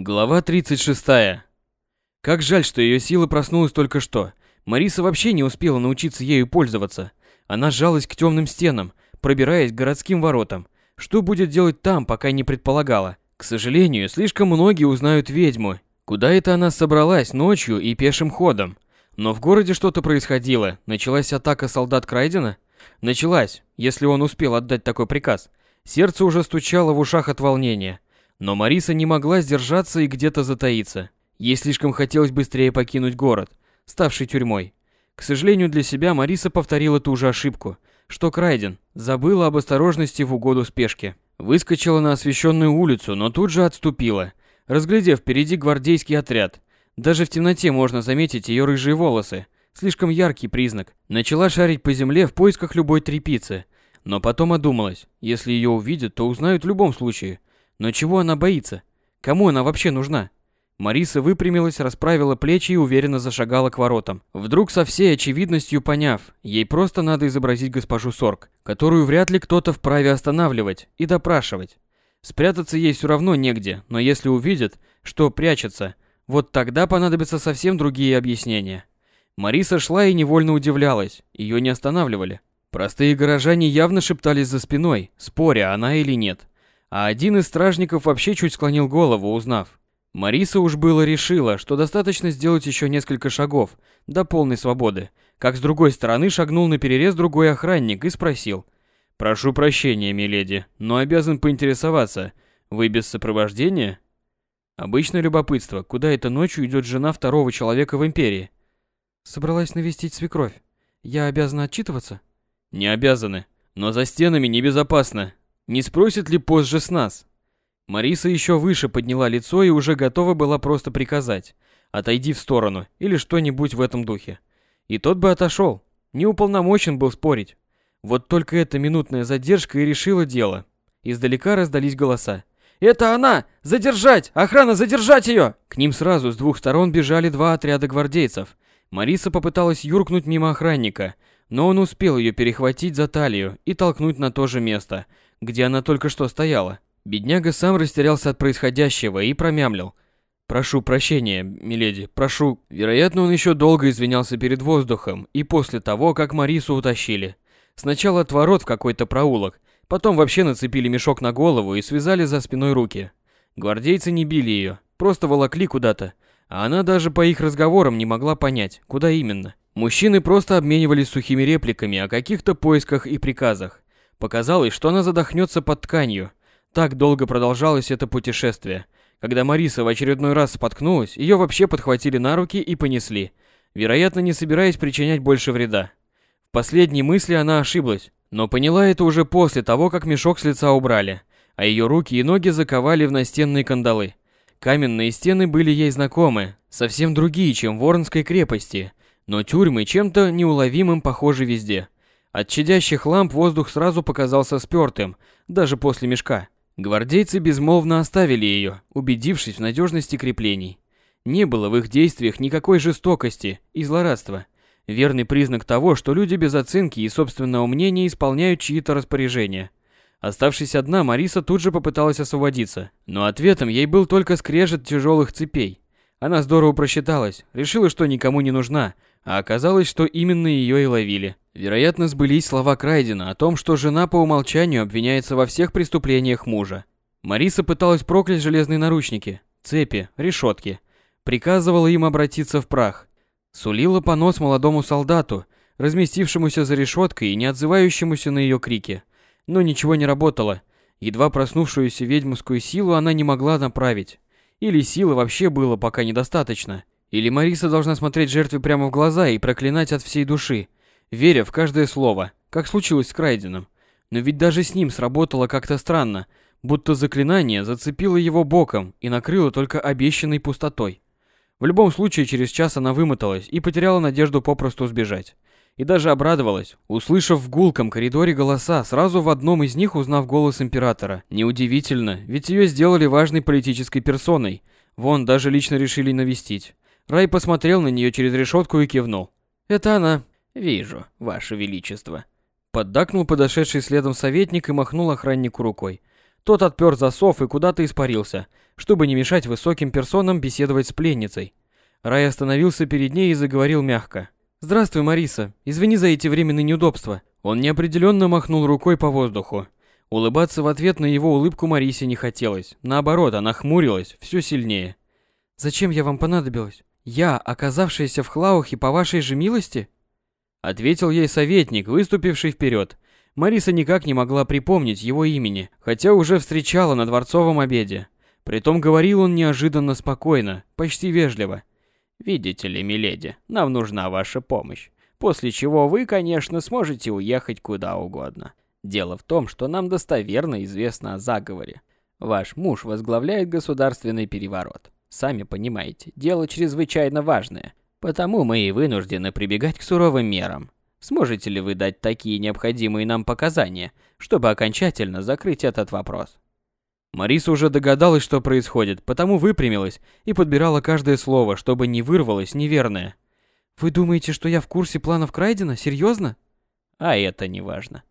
Глава 36. Как жаль, что ее сила проснулась только что. Мариса вообще не успела научиться ею пользоваться. Она сжалась к темным стенам, пробираясь к городским воротам. Что будет делать там, пока не предполагала. К сожалению, слишком многие узнают ведьму. Куда это она собралась ночью и пешим ходом? Но в городе что-то происходило. Началась атака солдат Крайдена? Началась, если он успел отдать такой приказ. Сердце уже стучало в ушах от волнения. Но Мариса не могла сдержаться и где-то затаиться. Ей слишком хотелось быстрее покинуть город, ставший тюрьмой. К сожалению для себя, Мариса повторила ту же ошибку, что Крайден, забыла об осторожности в угоду спешке. Выскочила на освещенную улицу, но тут же отступила, разглядев впереди гвардейский отряд. Даже в темноте можно заметить ее рыжие волосы, слишком яркий признак. Начала шарить по земле в поисках любой трепицы, но потом одумалась, если ее увидят, то узнают в любом случае – но чего она боится? Кому она вообще нужна? Мариса выпрямилась, расправила плечи и уверенно зашагала к воротам. Вдруг со всей очевидностью поняв, ей просто надо изобразить госпожу Сорг, которую вряд ли кто-то вправе останавливать и допрашивать. Спрятаться ей все равно негде, но если увидят, что прячется, вот тогда понадобятся совсем другие объяснения. Мариса шла и невольно удивлялась, ее не останавливали. Простые горожане явно шептались за спиной, споря, она или нет а один из стражников вообще чуть склонил голову, узнав. Мариса уж было решила, что достаточно сделать еще несколько шагов до полной свободы, как с другой стороны шагнул на перерез другой охранник и спросил. «Прошу прощения, миледи, но обязан поинтересоваться, вы без сопровождения?» Обычное любопытство, куда эта ночью идет жена второго человека в Империи. Собралась навестить свекровь. Я обязана отчитываться? Не обязаны, но за стенами небезопасно, не спросит ли позже с нас? Мариса еще выше подняла лицо и уже готова была просто приказать. Отойди в сторону или что-нибудь в этом духе. И тот бы отошел. Не уполномочен был спорить. Вот только эта минутная задержка и решила дело. Издалека раздались голоса. «Это она! Задержать! Охрана, задержать ее!» К ним сразу с двух сторон бежали два отряда гвардейцев. Мариса попыталась юркнуть мимо охранника, но он успел ее перехватить за талию и толкнуть на то же место, где она только что стояла. Бедняга сам растерялся от происходящего и промямлил. «Прошу прощения, миледи, прошу». Вероятно, он еще долго извинялся перед воздухом и после того, как Марису утащили. Сначала от ворот в какой-то проулок, потом вообще нацепили мешок на голову и связали за спиной руки. Гвардейцы не били ее, просто волокли куда-то, а она даже по их разговорам не могла понять, куда именно. Мужчины просто обменивались сухими репликами о каких-то поисках и приказах. Показалось, что она задохнется под тканью. Так долго продолжалось это путешествие. Когда Мариса в очередной раз споткнулась, ее вообще подхватили на руки и понесли, вероятно, не собираясь причинять больше вреда. В последней мысли она ошиблась, но поняла это уже после того, как мешок с лица убрали, а ее руки и ноги заковали в настенные кандалы. Каменные стены были ей знакомы, совсем другие, чем в Воронской крепости, но тюрьмы чем-то неуловимым похожи везде. От чадящих ламп воздух сразу показался спёртым, даже после мешка. Гвардейцы безмолвно оставили ее, убедившись в надежности креплений. Не было в их действиях никакой жестокости и злорадства. Верный признак того, что люди без оценки и собственного мнения исполняют чьи-то распоряжения. Оставшись одна, Мариса тут же попыталась освободиться, но ответом ей был только скрежет тяжелых цепей. Она здорово просчиталась, решила, что никому не нужна, а оказалось, что именно ее и ловили. Вероятно, сбылись слова Крайдена о том, что жена по умолчанию обвиняется во всех преступлениях мужа. Мариса пыталась проклясть железные наручники, цепи, решетки. Приказывала им обратиться в прах. Сулила понос молодому солдату, разместившемуся за решеткой и не отзывающемуся на ее крики. Но ничего не работало. Едва проснувшуюся ведьмовскую силу она не могла направить. Или силы вообще было пока недостаточно. Или Мариса должна смотреть жертве прямо в глаза и проклинать от всей души, веря в каждое слово, как случилось с Крайденом. Но ведь даже с ним сработало как-то странно, будто заклинание зацепило его боком и накрыло только обещанной пустотой. В любом случае, через час она вымоталась и потеряла надежду попросту сбежать и даже обрадовалась, услышав в гулком коридоре голоса, сразу в одном из них узнав голос императора. Неудивительно, ведь ее сделали важной политической персоной. Вон, даже лично решили навестить. Рай посмотрел на нее через решетку и кивнул. «Это она». «Вижу, ваше величество». Поддакнул подошедший следом советник и махнул охраннику рукой. Тот отпер засов и куда-то испарился, чтобы не мешать высоким персонам беседовать с пленницей. Рай остановился перед ней и заговорил мягко. «Здравствуй, Мариса. Извини за эти временные неудобства». Он неопределенно махнул рукой по воздуху. Улыбаться в ответ на его улыбку Марисе не хотелось. Наоборот, она хмурилась все сильнее. «Зачем я вам понадобилась? Я, оказавшаяся в Хлаухе по вашей же милости?» Ответил ей советник, выступивший вперед. Мариса никак не могла припомнить его имени, хотя уже встречала на дворцовом обеде. Притом говорил он неожиданно спокойно, почти вежливо. Видите ли, миледи, нам нужна ваша помощь. После чего вы, конечно, сможете уехать куда угодно. Дело в том, что нам достоверно известно о заговоре. Ваш муж возглавляет государственный переворот. Сами понимаете, дело чрезвычайно важное. Потому мы и вынуждены прибегать к суровым мерам. Сможете ли вы дать такие необходимые нам показания, чтобы окончательно закрыть этот вопрос? Мариса уже догадалась, что происходит, потому выпрямилась и подбирала каждое слово, чтобы не вырвалось неверное. «Вы думаете, что я в курсе планов Крайдена? Серьезно?» «А это не важно».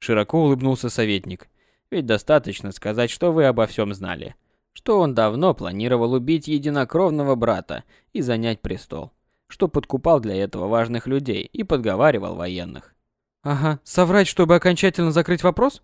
Широко улыбнулся советник. «Ведь достаточно сказать, что вы обо всем знали. Что он давно планировал убить единокровного брата и занять престол. Что подкупал для этого важных людей и подговаривал военных». «Ага, соврать, чтобы окончательно закрыть вопрос?»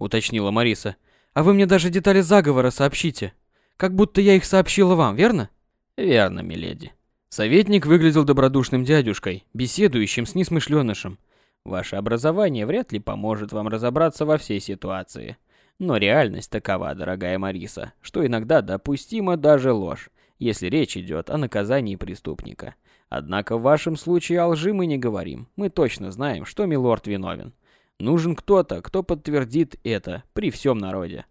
Уточнила Мариса. А вы мне даже детали заговора сообщите. Как будто я их сообщила вам, верно? Верно, миледи. Советник выглядел добродушным дядюшкой, беседующим с несмышленышем. Ваше образование вряд ли поможет вам разобраться во всей ситуации. Но реальность такова, дорогая Мариса, что иногда допустима даже ложь, если речь идет о наказании преступника. Однако в вашем случае о лжи мы не говорим. Мы точно знаем, что милорд виновен. Нужен кто-то, кто подтвердит это при всем народе.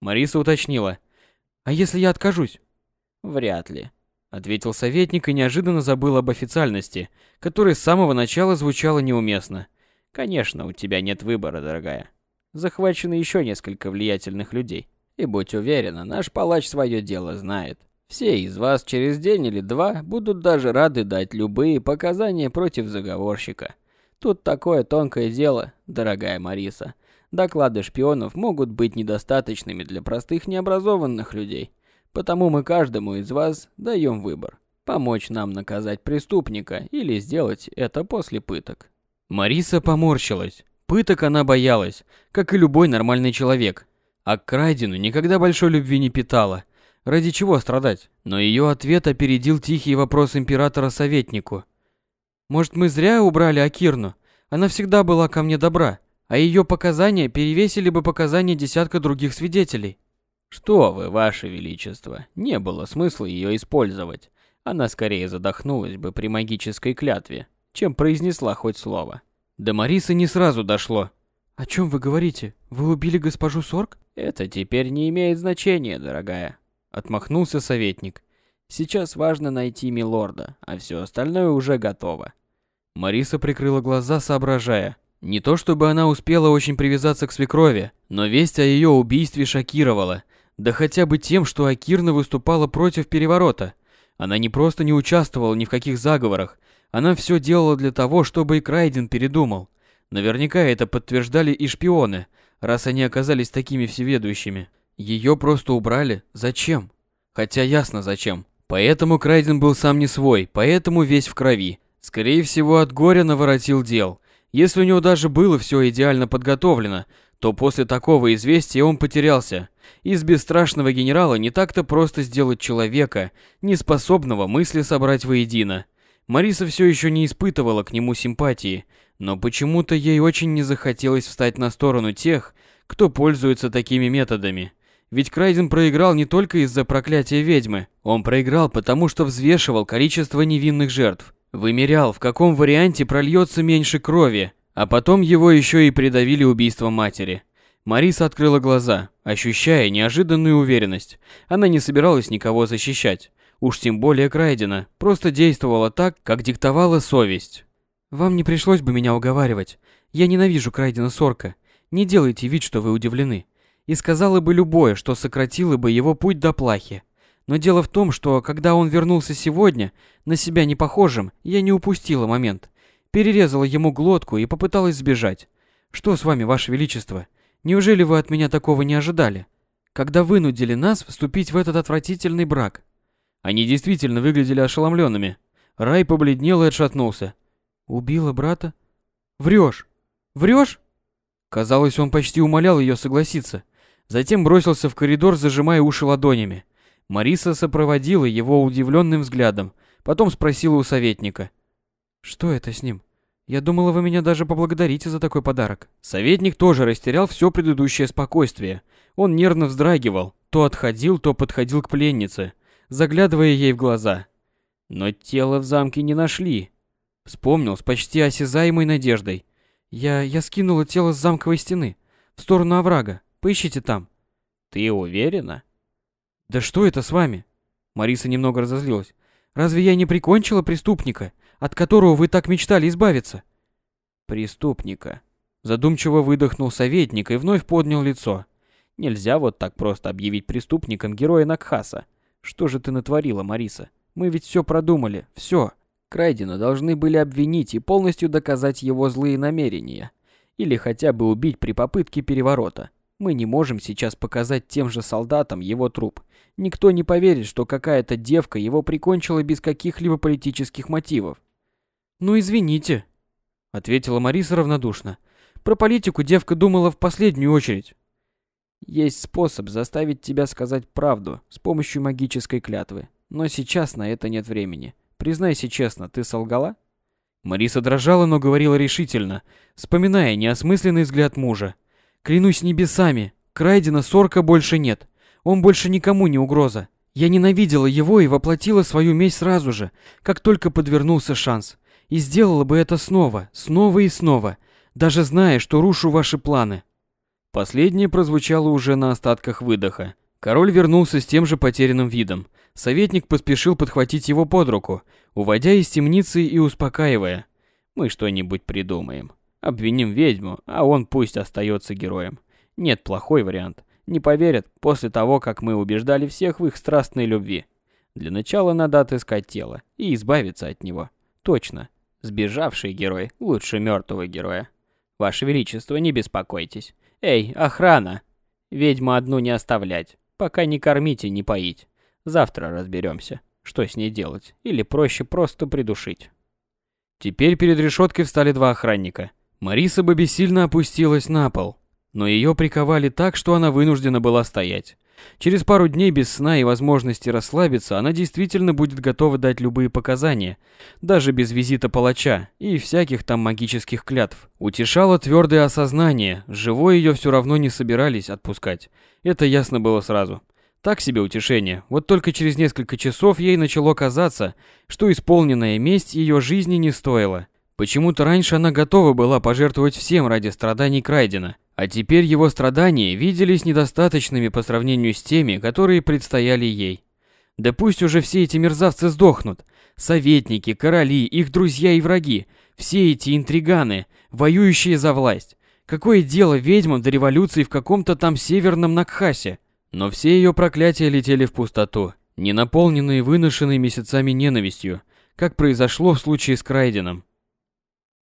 Мариса уточнила. А если я откажусь? Вряд ли, ответил советник и неожиданно забыл об официальности, которая с самого начала звучала неуместно. Конечно, у тебя нет выбора, дорогая. Захвачено еще несколько влиятельных людей. И будь уверена, наш палач свое дело знает. Все из вас через день или два будут даже рады дать любые показания против заговорщика. Тут такое тонкое дело, дорогая Мариса. Доклады шпионов могут быть недостаточными для простых необразованных людей. Потому мы каждому из вас даем выбор. Помочь нам наказать преступника или сделать это после пыток. Мариса поморщилась. Пыток она боялась, как и любой нормальный человек. А к Крайдену никогда большой любви не питала. Ради чего страдать? Но ее ответ опередил тихий вопрос императора советнику. Может, мы зря убрали Акирну? Она всегда была ко мне добра, а ее показания перевесили бы показания десятка других свидетелей. Что вы, ваше величество, не было смысла ее использовать. Она скорее задохнулась бы при магической клятве, чем произнесла хоть слово. До Марисы не сразу дошло. О чем вы говорите? Вы убили госпожу Сорг? Это теперь не имеет значения, дорогая, отмахнулся советник. Сейчас важно найти милорда, а все остальное уже готово. Мариса прикрыла глаза, соображая. Не то чтобы она успела очень привязаться к свекрови, но весть о ее убийстве шокировала. Да хотя бы тем, что Акирна выступала против переворота. Она не просто не участвовала ни в каких заговорах, она все делала для того, чтобы и Крайден передумал. Наверняка это подтверждали и шпионы, раз они оказались такими всеведущими. Ее просто убрали. Зачем? Хотя ясно зачем. Поэтому Крайден был сам не свой, поэтому весь в крови. Скорее всего, от горя наворотил дел. Если у него даже было все идеально подготовлено, то после такого известия он потерялся. Из бесстрашного генерала не так-то просто сделать человека, не способного мысли собрать воедино. Мариса все еще не испытывала к нему симпатии, но почему-то ей очень не захотелось встать на сторону тех, кто пользуется такими методами. Ведь Крайден проиграл не только из-за проклятия ведьмы, он проиграл потому, что взвешивал количество невинных жертв. Вымерял, в каком варианте прольется меньше крови, а потом его еще и придавили убийством матери. Мариса открыла глаза, ощущая неожиданную уверенность. Она не собиралась никого защищать. Уж тем более Крайдена, просто действовала так, как диктовала совесть. «Вам не пришлось бы меня уговаривать. Я ненавижу Крайдена Сорка. Не делайте вид, что вы удивлены. И сказала бы любое, что сократило бы его путь до плахи. Но дело в том, что когда он вернулся сегодня, на себя не похожим, я не упустила момент. Перерезала ему глотку и попыталась сбежать. Что с вами, ваше величество? Неужели вы от меня такого не ожидали? Когда вынудили нас вступить в этот отвратительный брак?» Они действительно выглядели ошеломленными. Рай побледнел и отшатнулся. «Убила брата? Врешь! Врешь?» Казалось, он почти умолял ее согласиться. Затем бросился в коридор, зажимая уши ладонями. Мариса сопроводила его удивленным взглядом, потом спросила у советника. «Что это с ним? Я думала, вы меня даже поблагодарите за такой подарок». Советник тоже растерял все предыдущее спокойствие. Он нервно вздрагивал, то отходил, то подходил к пленнице, заглядывая ей в глаза. Но тело в замке не нашли. Вспомнил с почти осязаемой надеждой. Я... я скинула тело с замковой стены. В сторону оврага. Поищите там. Ты уверена? Да что это с вами? Мариса немного разозлилась. Разве я не прикончила преступника, от которого вы так мечтали избавиться? Преступника. Задумчиво выдохнул советник и вновь поднял лицо. Нельзя вот так просто объявить преступником героя Накхаса. Что же ты натворила, Мариса? Мы ведь все продумали, все. Крайдена должны были обвинить и полностью доказать его злые намерения. Или хотя бы убить при попытке переворота. Мы не можем сейчас показать тем же солдатам его труп. Никто не поверит, что какая-то девка его прикончила без каких-либо политических мотивов. «Ну извините», — ответила Мариса равнодушно. «Про политику девка думала в последнюю очередь». «Есть способ заставить тебя сказать правду с помощью магической клятвы, но сейчас на это нет времени. Признайся честно, ты солгала? Мариса дрожала, но говорила решительно, вспоминая неосмысленный взгляд мужа. Клянусь небесами, Крайдена Сорка больше нет. Он больше никому не угроза. Я ненавидела его и воплотила свою месть сразу же, как только подвернулся шанс. И сделала бы это снова, снова и снова, даже зная, что рушу ваши планы. Последнее прозвучало уже на остатках выдоха. Король вернулся с тем же потерянным видом. Советник поспешил подхватить его под руку, уводя из темницы и успокаивая. «Мы что-нибудь придумаем. Обвиним ведьму, а он пусть остается героем. Нет, плохой вариант. Не поверят после того, как мы убеждали всех в их страстной любви. Для начала надо отыскать тело и избавиться от него. Точно. Сбежавший герой лучше мертвого героя. Ваше Величество, не беспокойтесь. Эй, охрана! Ведьму одну не оставлять, пока не кормить и не поить. Завтра разберемся, что с ней делать, или проще просто придушить. Теперь перед решеткой встали два охранника. Мариса бы бессильно опустилась на пол, но ее приковали так, что она вынуждена была стоять. Через пару дней без сна и возможности расслабиться, она действительно будет готова дать любые показания, даже без визита палача и всяких там магических клятв. Утешало твердое осознание, живой ее все равно не собирались отпускать. Это ясно было сразу. Так себе утешение. Вот только через несколько часов ей начало казаться, что исполненная месть ее жизни не стоила. Почему-то раньше она готова была пожертвовать всем ради страданий Крайдена, а теперь его страдания виделись недостаточными по сравнению с теми, которые предстояли ей. Да пусть уже все эти мерзавцы сдохнут. Советники, короли, их друзья и враги, все эти интриганы, воюющие за власть. Какое дело ведьмам до революции в каком-то там северном Накхасе? Но все ее проклятия летели в пустоту, не наполненные выношенной месяцами ненавистью, как произошло в случае с Крайденом.